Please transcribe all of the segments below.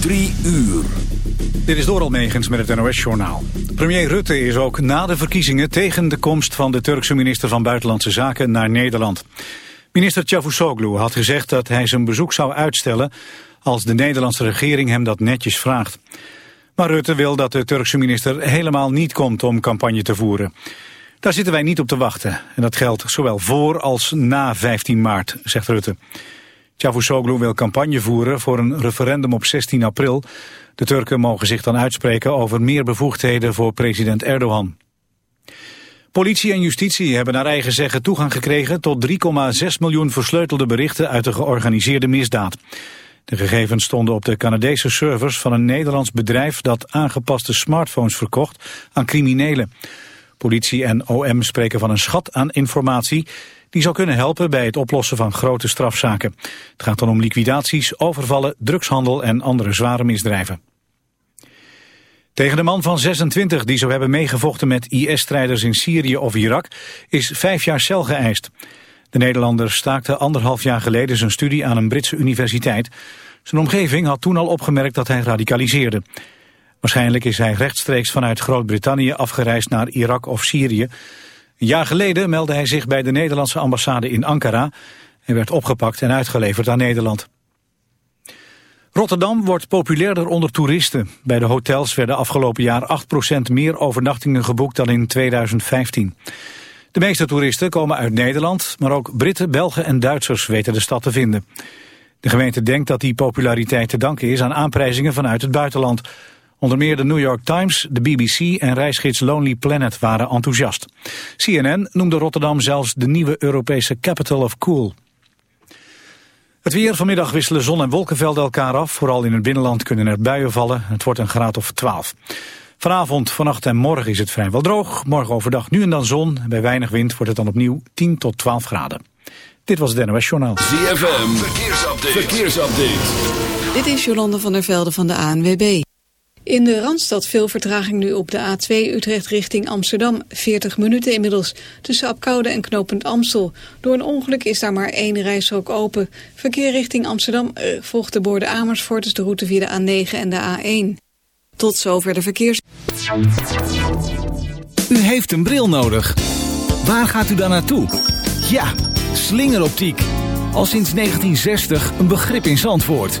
Drie uur. Dit is Doral Megens met het NOS-journaal. Premier Rutte is ook na de verkiezingen tegen de komst van de Turkse minister van Buitenlandse Zaken naar Nederland. Minister Cavusoglu had gezegd dat hij zijn bezoek zou uitstellen als de Nederlandse regering hem dat netjes vraagt. Maar Rutte wil dat de Turkse minister helemaal niet komt om campagne te voeren. Daar zitten wij niet op te wachten. En dat geldt zowel voor als na 15 maart, zegt Rutte. Cavusoglu wil campagne voeren voor een referendum op 16 april. De Turken mogen zich dan uitspreken over meer bevoegdheden voor president Erdogan. Politie en justitie hebben naar eigen zeggen toegang gekregen tot 3,6 miljoen versleutelde berichten uit de georganiseerde misdaad. De gegevens stonden op de Canadese servers van een Nederlands bedrijf dat aangepaste smartphones verkocht aan criminelen. Politie en OM spreken van een schat aan informatie die zou kunnen helpen bij het oplossen van grote strafzaken. Het gaat dan om liquidaties, overvallen, drugshandel en andere zware misdrijven. Tegen de man van 26 die zou hebben meegevochten met IS-strijders in Syrië of Irak is vijf jaar cel geëist. De Nederlander staakte anderhalf jaar geleden zijn studie aan een Britse universiteit. Zijn omgeving had toen al opgemerkt dat hij radicaliseerde. Waarschijnlijk is hij rechtstreeks vanuit Groot-Brittannië afgereisd naar Irak of Syrië. Een jaar geleden meldde hij zich bij de Nederlandse ambassade in Ankara... en werd opgepakt en uitgeleverd aan Nederland. Rotterdam wordt populairder onder toeristen. Bij de hotels werden afgelopen jaar 8% meer overnachtingen geboekt dan in 2015. De meeste toeristen komen uit Nederland, maar ook Britten, Belgen en Duitsers weten de stad te vinden. De gemeente denkt dat die populariteit te danken is aan aanprijzingen vanuit het buitenland. Onder meer de New York Times, de BBC en reisgids Lonely Planet waren enthousiast. CNN noemde Rotterdam zelfs de nieuwe Europese capital of cool. Het weer vanmiddag wisselen zon- en wolkenvelden elkaar af. Vooral in het binnenland kunnen er buien vallen. Het wordt een graad of 12. Vanavond, vannacht en morgen is het vrijwel droog. Morgen overdag nu en dan zon. Bij weinig wind wordt het dan opnieuw 10 tot 12 graden. Dit was het NOS Journaal. ZFM, verkeersupdate. verkeersupdate. Dit is Jolande van der Velde van de ANWB. In de Randstad veel vertraging nu op de A2 Utrecht richting Amsterdam. 40 minuten inmiddels tussen Apkoude en Knopend Amstel. Door een ongeluk is daar maar één rijstrook open. Verkeer richting Amsterdam eh, volgt de borden Amersfoort, dus de route via de A9 en de A1. Tot zover de verkeers. U heeft een bril nodig. Waar gaat u dan naartoe? Ja, slingeroptiek. Al sinds 1960 een begrip in Zandvoort.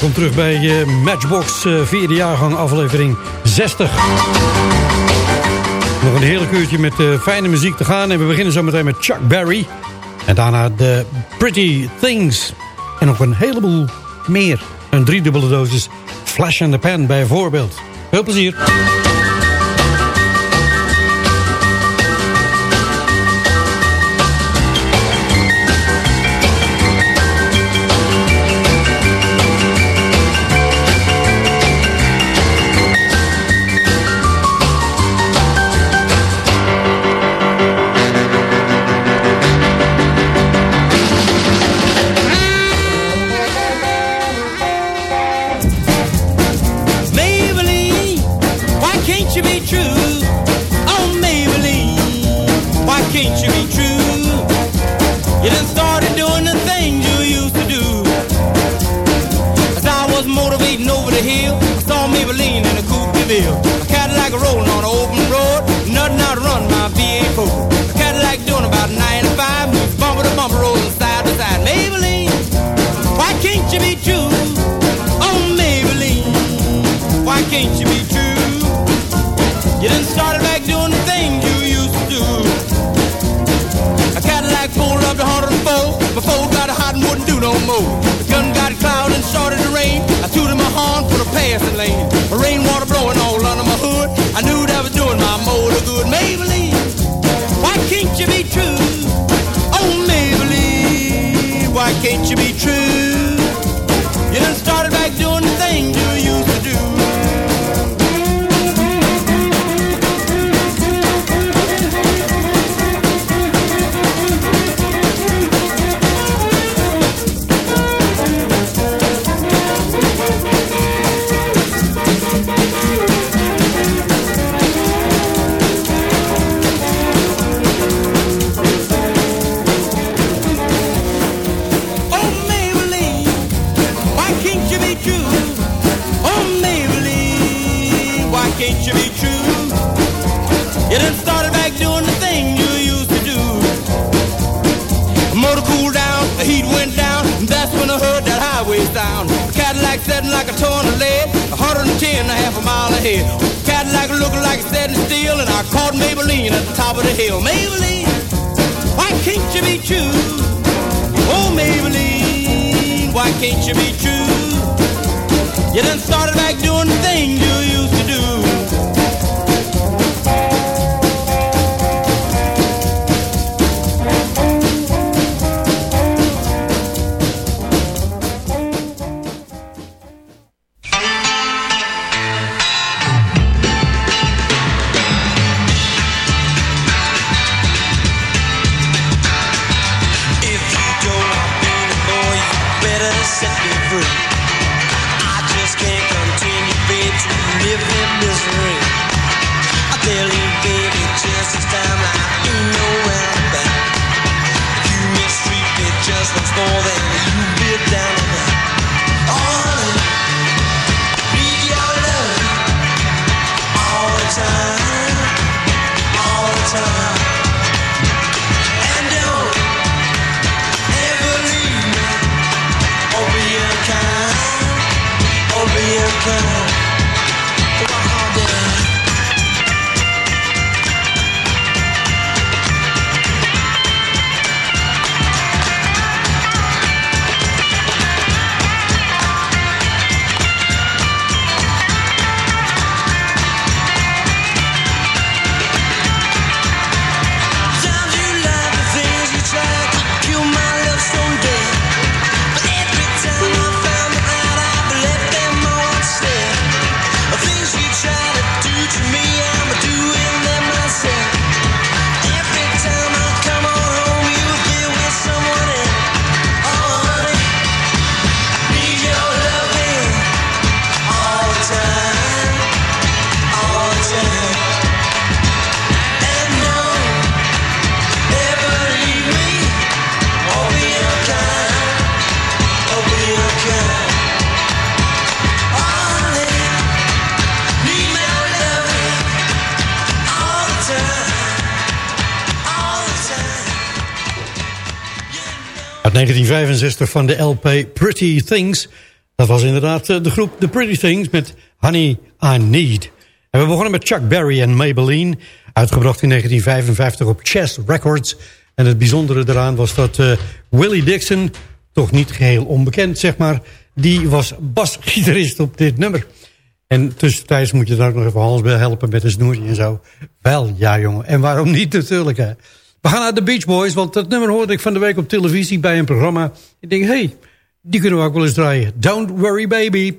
Welkom terug bij uh, Matchbox uh, vierde jaargang aflevering 60. Nog een heerlijk uurtje met uh, fijne muziek te gaan. En we beginnen zo meteen met Chuck Berry. En daarna de Pretty Things. En nog een heleboel meer. Een driedubbele dosis Flash in the Pan bijvoorbeeld. Veel plezier. In a Cadillac rolling on an open road, nothing out run my V8 A Cadillac doing about 95, moves bumper to bumper, rolling side to side. Maybelline, why can't you be true? Oh, Maybelline, why can't you be true? You done started back doing the things you used to do. A Cadillac pulled up to 104. Before got hot and wouldn't do no more. Ahead. Cadillac looking like setting still, and I caught Maybelline at the top of the hill. Maybelline, why can't you be true? Oh, Maybelline, why can't you be true? You done started back doing the thing you used to do. 1965 van de LP Pretty Things. Dat was inderdaad eh, de groep The Pretty Things met Honey I Need. En we begonnen met Chuck Berry en Maybelline. Uitgebracht in 1955 op Chess Records. En het bijzondere daaraan was dat eh, Willie Dixon, toch niet geheel onbekend zeg maar... die was basgitarist op dit nummer. En tussentijds moet je daar ook nog even Hans bij helpen met een snoertje en zo. Wel, ja jongen. En waarom niet natuurlijk hè. We gaan naar de Beach Boys, want dat nummer hoorde ik van de week op televisie bij een programma. Ik denk, hey, die kunnen we ook wel eens draaien. Don't worry baby.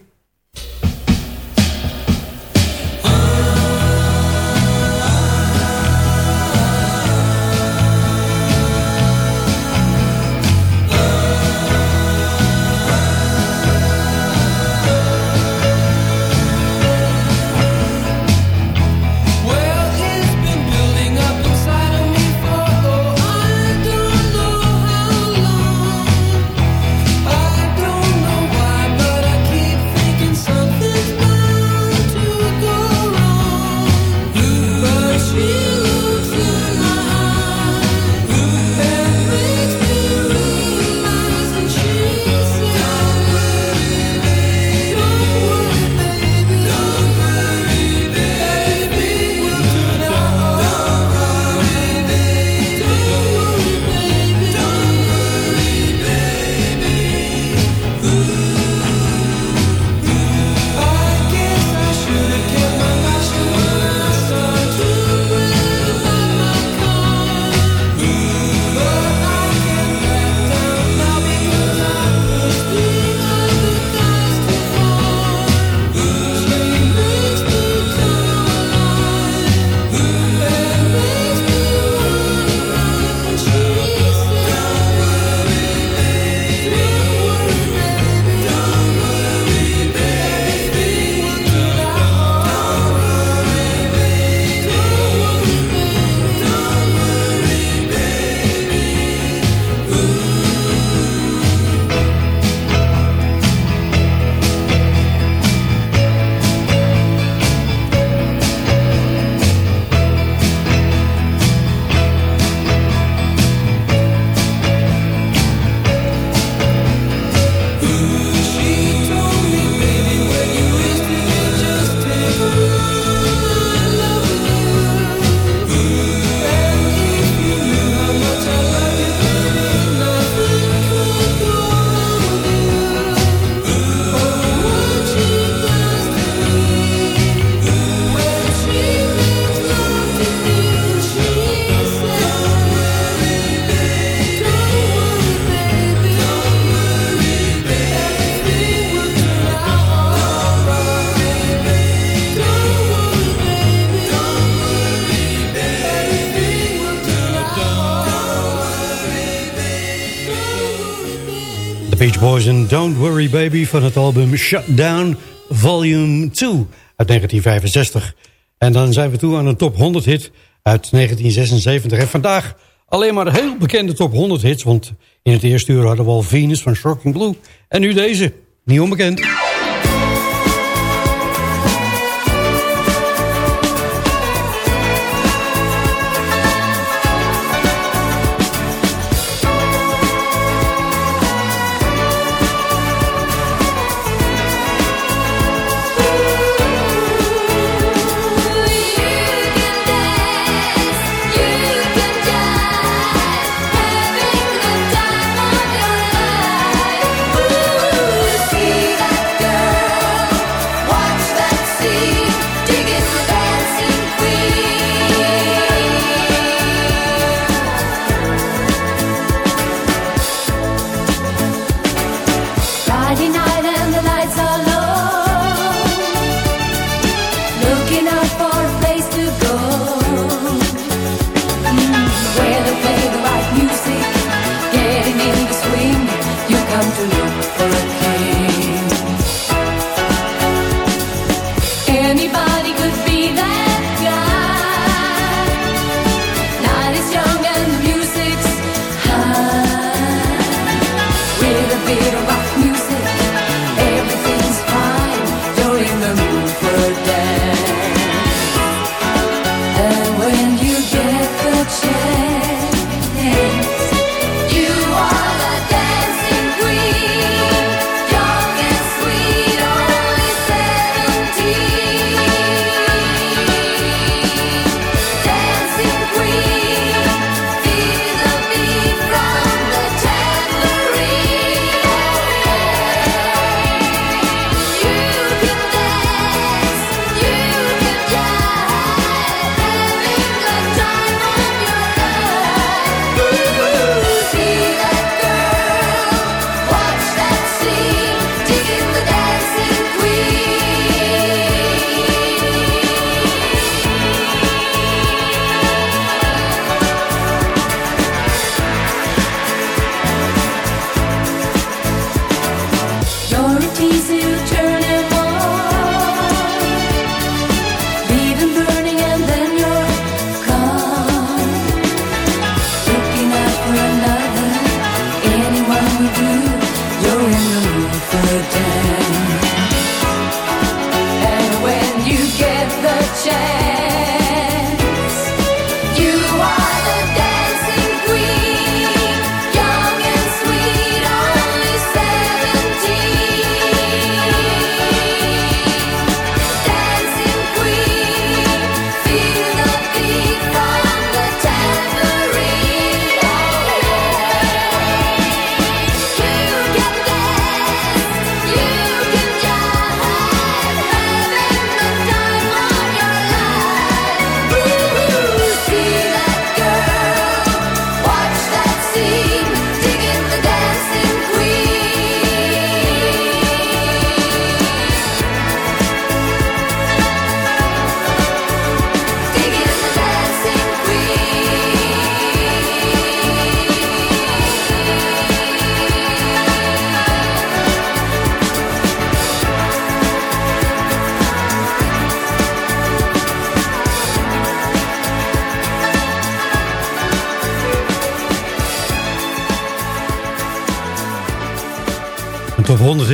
Don't Worry Baby van het album Shut Down Volume 2 uit 1965. En dan zijn we toe aan een top 100 hit uit 1976. En vandaag alleen maar heel bekende top 100 hits, want in het eerste uur hadden we al Venus van Shocking Blue. En nu deze, niet onbekend.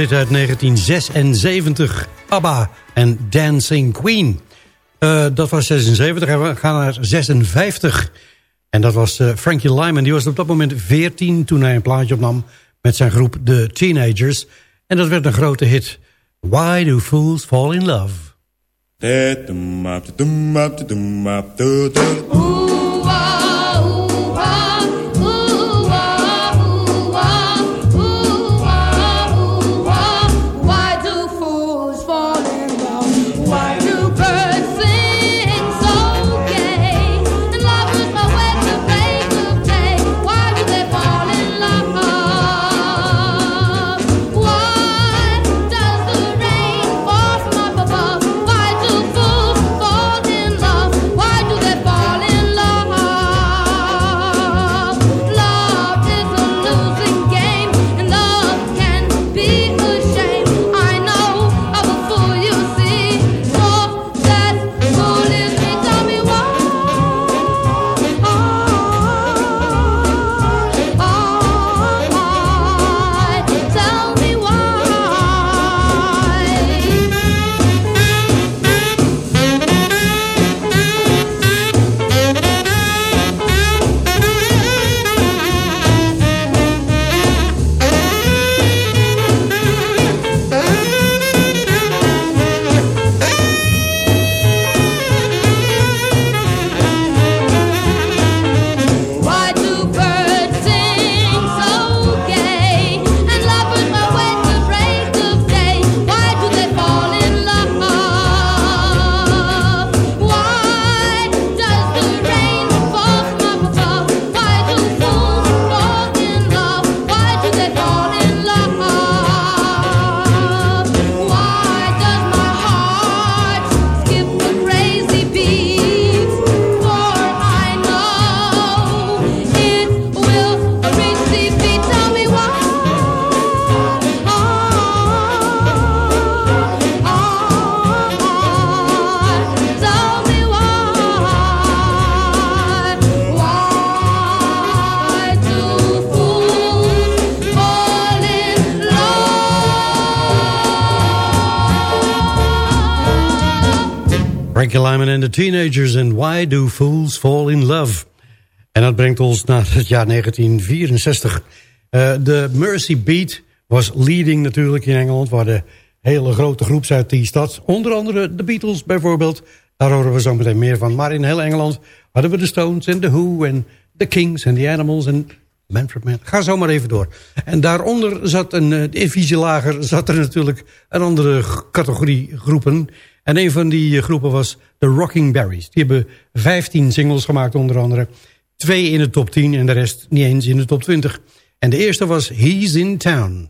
Top 100 hit uit 1976. ABBA en Dancing Queen. Uh, dat was 76 en we gaan naar 56. En dat was uh, Frankie Lyman. Die was op dat moment 14 toen hij een plaatje opnam... met zijn groep The Teenagers. En dat werd een grote hit. Why do fools fall in love? Ooh. Teenagers en Why Do Fools Fall in Love? En dat brengt ons naar het jaar 1964. Uh, de Mercy Beat was leading natuurlijk in Engeland... waar de hele grote groeps uit die stad... onder andere de Beatles bijvoorbeeld... daar horen we zo meteen meer van. Maar in heel Engeland hadden we de Stones en de Who... en de Kings en de Animals en Manfred Mann. Ga zo maar even door. En daaronder zat een, divisie lager... zat er natuurlijk een andere categorie groepen... En een van die eh, groepen was de Rocking Berries. Die hebben 15 singles gemaakt onder andere. Twee in de top 10 en de rest niet eens in de top 20. En de eerste was He's in Town.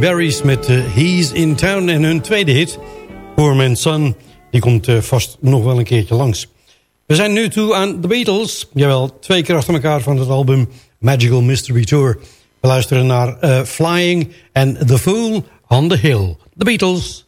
Berries met uh, He's in Town. En hun tweede hit, Poor Man's Son, die komt uh, vast nog wel een keertje langs. We zijn nu toe aan The Beatles. Jawel, twee keer achter elkaar van het album Magical Mystery Tour. We luisteren naar uh, Flying en The Fool on the Hill. The Beatles.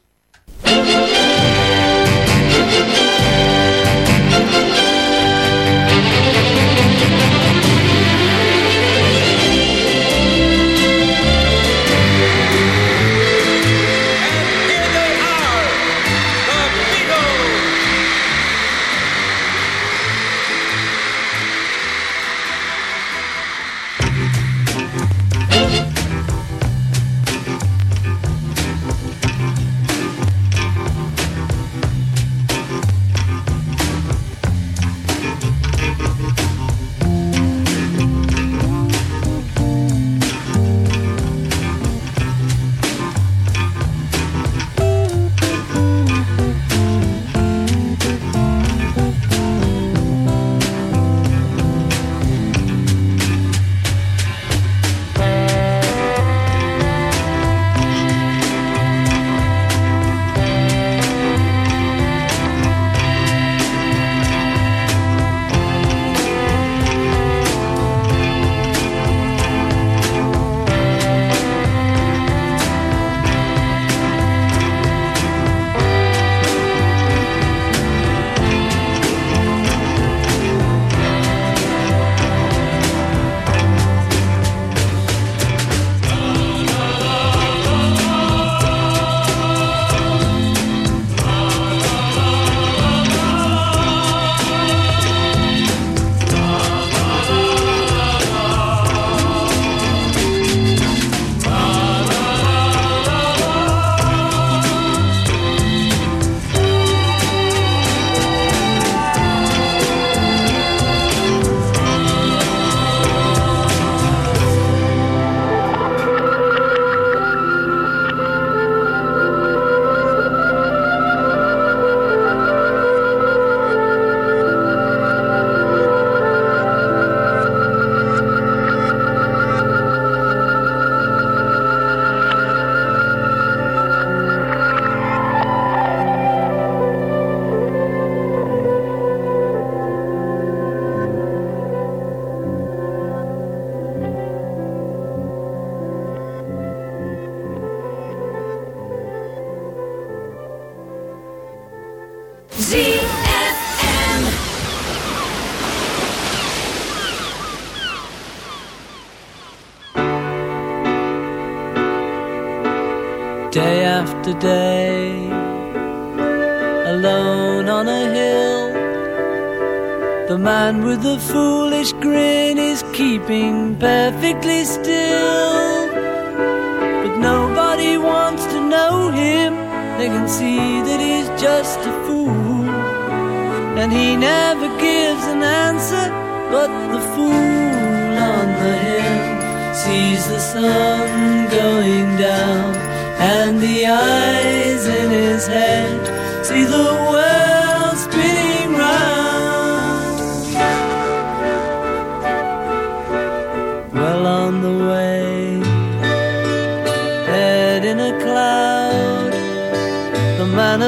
today.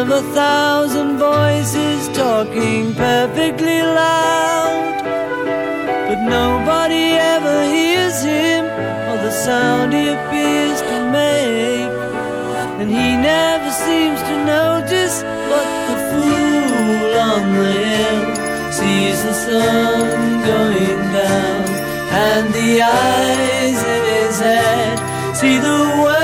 Of a thousand voices talking perfectly loud, but nobody ever hears him or the sound he appears to make. And he never seems to notice but the fool on the hill sees the sun going down. And the eyes in his head see the world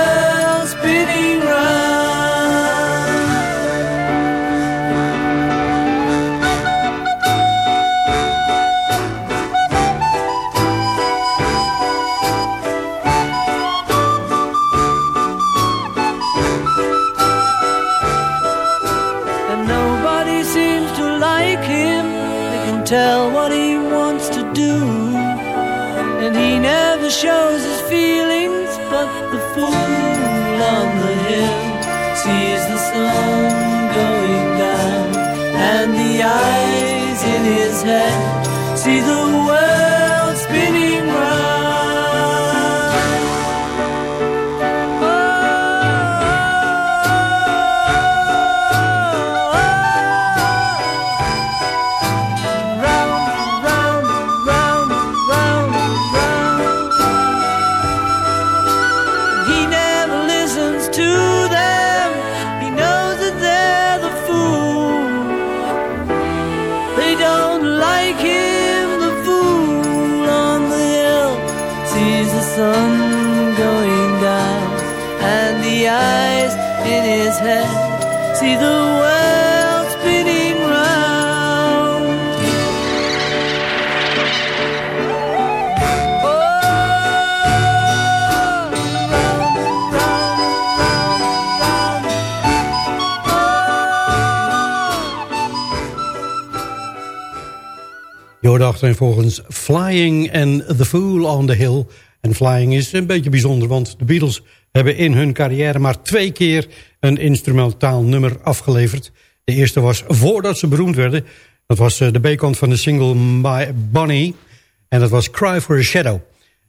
round. volgens Flying and The Fool on the Hill. En Flying is een beetje bijzonder, want de Beatles hebben in hun carrière maar twee keer een instrumentaal nummer afgeleverd. De eerste was voordat ze beroemd werden. Dat was eh, de B-kant van de single My Bunny. En dat was Cry for a Shadow.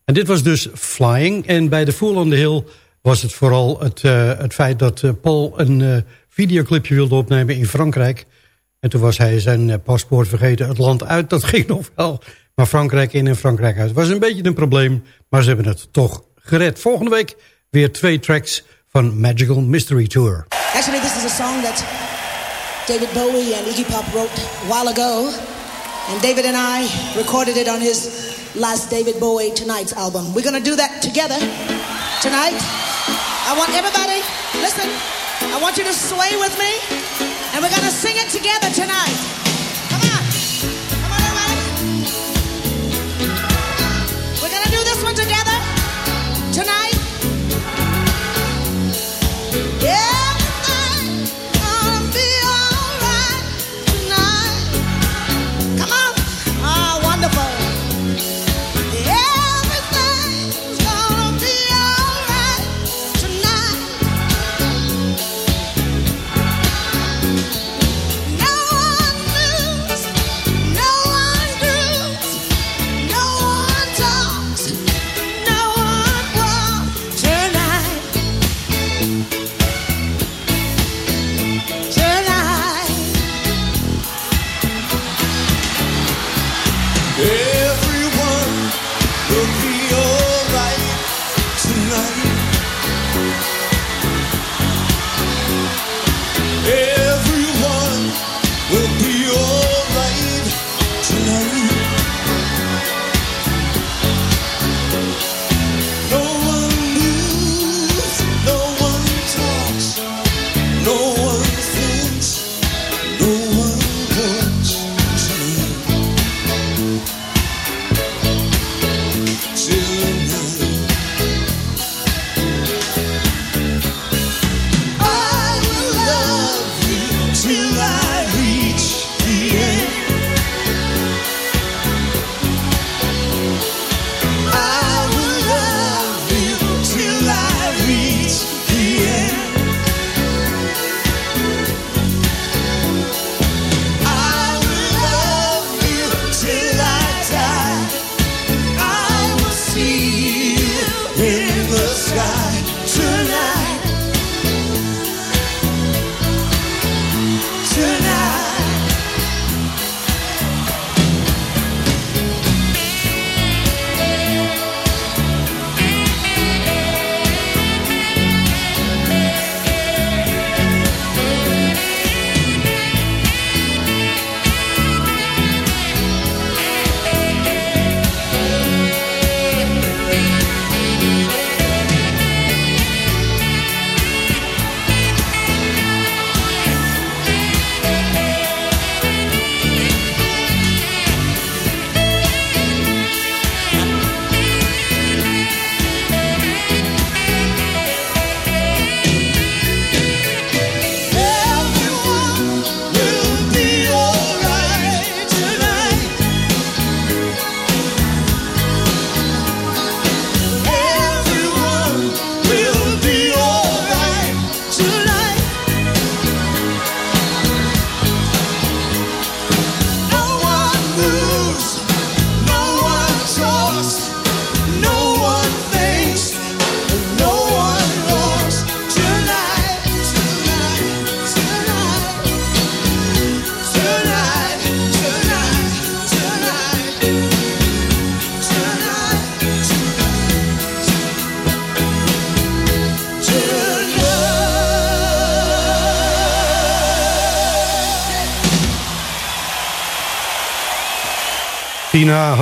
En dit was dus Flying. En bij The Fool on the Hill was het vooral het, uh, het feit dat uh, Paul een videoclipje wilde opnemen in Frankrijk. En toen was hij zijn paspoort vergeten het land uit. Dat ging nog wel. Maar Frankrijk in en Frankrijk uit. was een beetje een probleem. Maar ze hebben het toch gered. Volgende week weer twee tracks van Magical Mystery Tour. Actually, this is a song that David Bowie and Iggy Pop wrote a while ago. And David and I recorded it on his last David Bowie Tonight's album. We're going to do that together tonight. I want everybody, listen, I want you to sway with me. And we're going to sing it together tonight.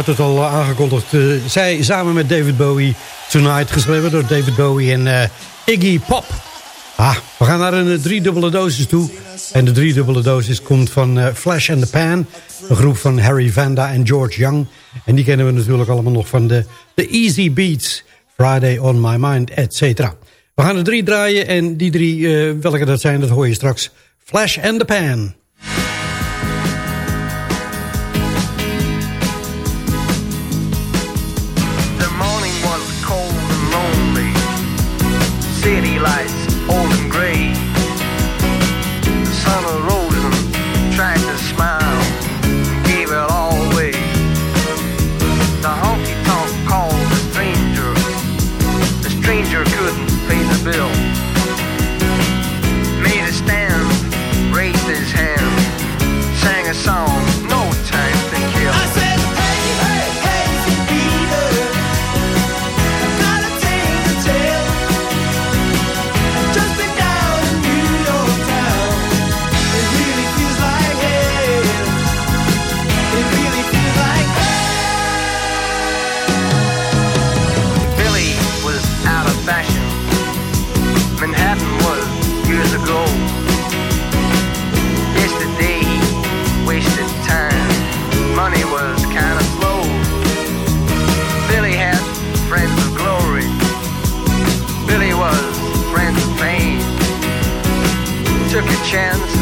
het al eh, aangekondigd. Eh, zij samen met David Bowie Tonight, geschreven door David Bowie en eh, Iggy Pop. Ah, we gaan naar een driedubbele dosis toe. En de driedubbele dosis komt van Flash and the Pan. Een groep van Harry Vanda en George Young. En die kennen we natuurlijk allemaal nog van de, de Easy Beats. Friday on my mind, et cetera. We gaan er drie draaien en die drie, welke dat zijn, dat hoor je straks. Flash and the Pan. you're good and the bill. took a chance.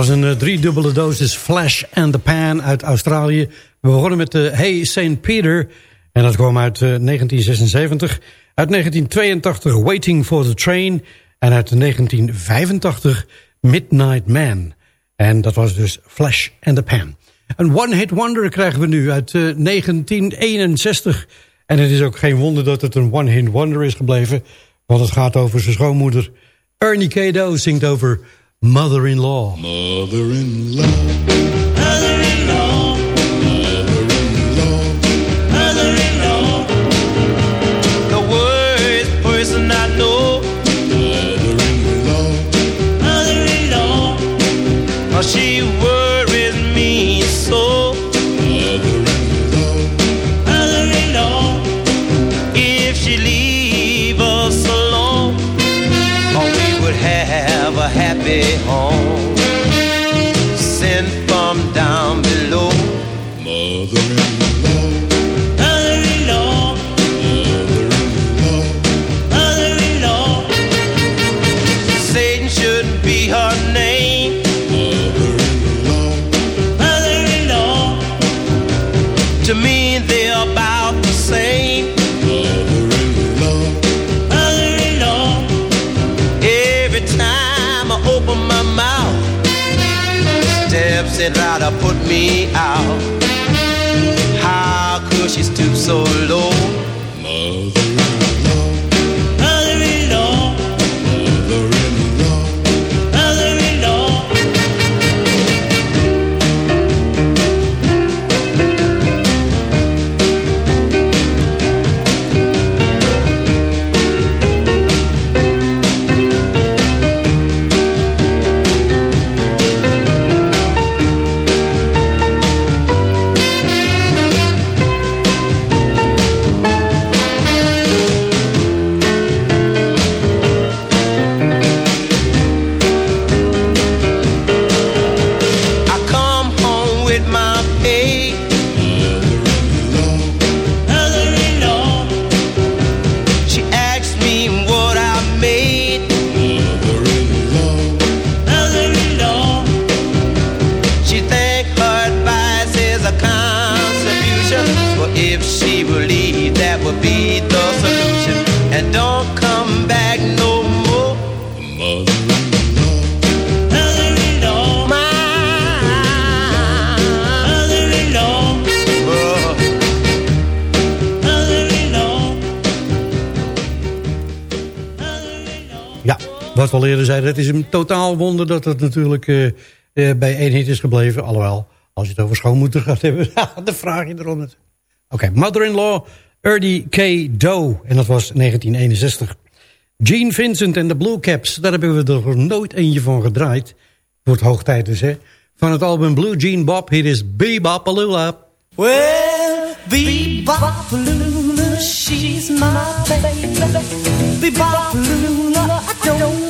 Was een uh, driedubbele dosis Flash and the Pan uit Australië. We begonnen met de Hey St. Peter. En dat kwam uit uh, 1976. Uit 1982 Waiting for the Train. En uit 1985 Midnight Man. En dat was dus Flash and the Pan. Een one-hit wonder krijgen we nu uit uh, 1961. En het is ook geen wonder dat het een one-hit wonder is gebleven. Want het gaat over zijn schoonmoeder. Ernie Cado zingt over Mother-in-law. Mother-in-law. Mother-in-law. Mother-in-law. Mother-in-law. The worst person I know. Mother-in-law. Mother-in-law. Oh, she worries me me home. Put me out. How could she stoop so low? We al eerder zeiden, het is een totaal wonder dat het natuurlijk eh, eh, bij één hit is gebleven. Alhoewel, als je het over schoonmoeder gaat hebben, dan vraag je erom het. Oké, Mother-in-Law, Erdie K. Doe. En dat was 1961. Gene Vincent en de Blue Caps, daar hebben we er nooit eentje van gedraaid. Wordt hoog tijd dus, hè. Van het album Blue Jean Bob, hier is Bebopalula. Well, Bebopalula, she's my baby. Bebopalula, I don't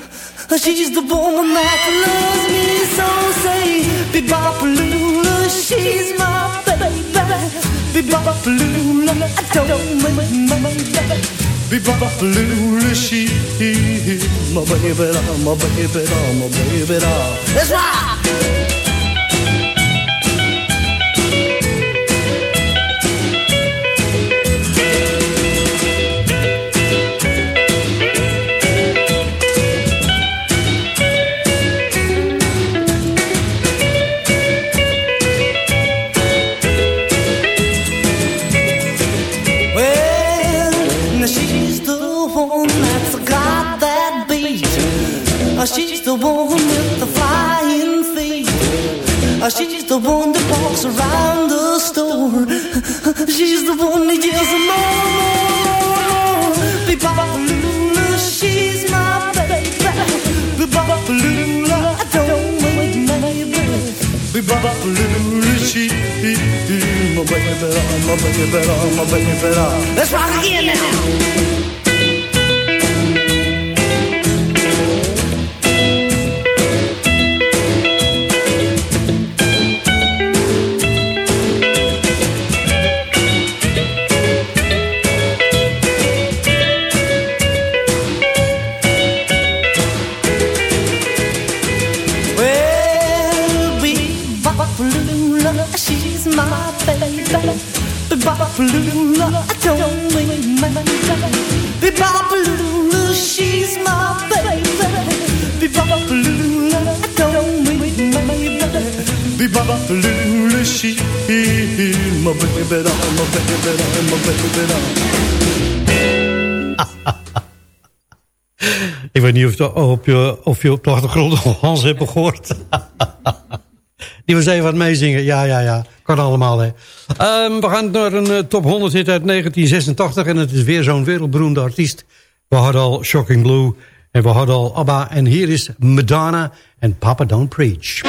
She's the woman that loves me so. Say, Bebopalula, she's my baby. Bebopalula, I don't mean my baby. Bebopalula, she my baby, my baby, my baby. Let's rock. My baby, my baby, my baby. Let's rock again now. Ik weet niet of, je- je, of je op de achtergrond Hans hebt gehoord. Die was even aan het meezingen. Ja, ja, ja. Kan allemaal, hè. Ehm, we gaan naar een eh, top 100 hit uit 1986. En het is weer zo'n wereldberoemde artiest. We hadden al Shocking Blue. En we hadden al ABBA. En hier is Madonna en Papa Don't Preach.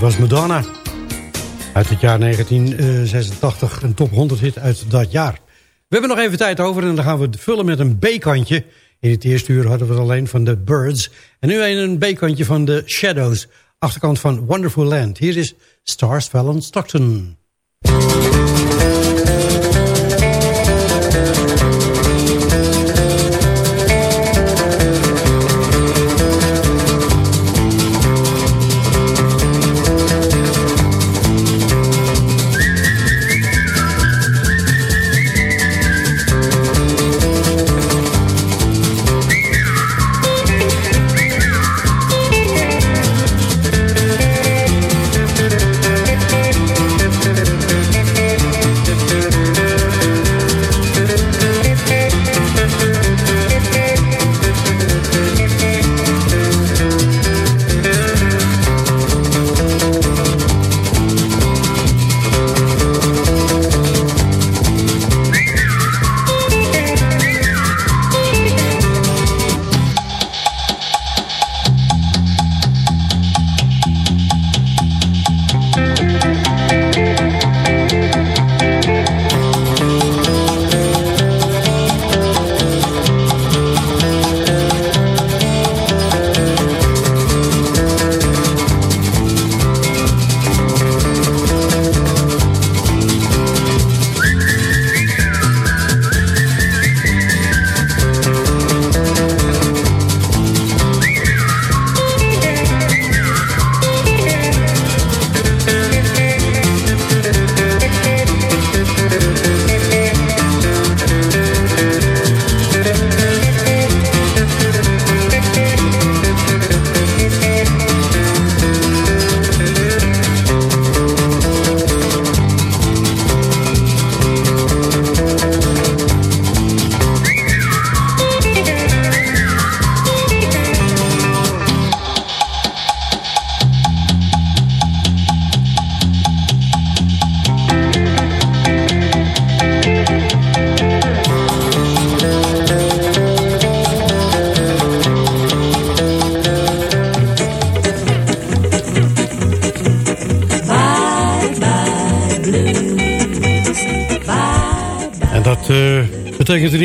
Dit was Madonna. Uit het jaar 1986. Een top 100 hit uit dat jaar. We hebben nog even tijd over en dan gaan we het vullen met een B-kantje. In het eerste uur hadden we het alleen van de Birds. En nu een B-kantje van de Shadows. Achterkant van Wonderful Land. Hier is Stars Fell on Stockton.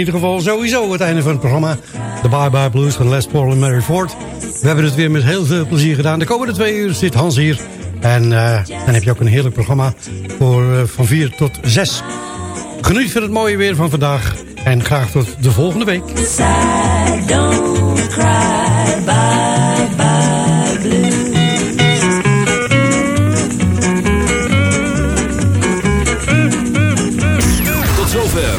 Ieder geval sowieso het einde van het programma. De Bye Bye Blues van Les Paul en Mary Ford. We hebben het weer met heel veel plezier gedaan. De komende twee uur zit Hans hier. En eh, dan heb je ook een heerlijk programma voor, eh, van 4 tot 6. Geniet van het mooie weer van vandaag. En graag tot de volgende week.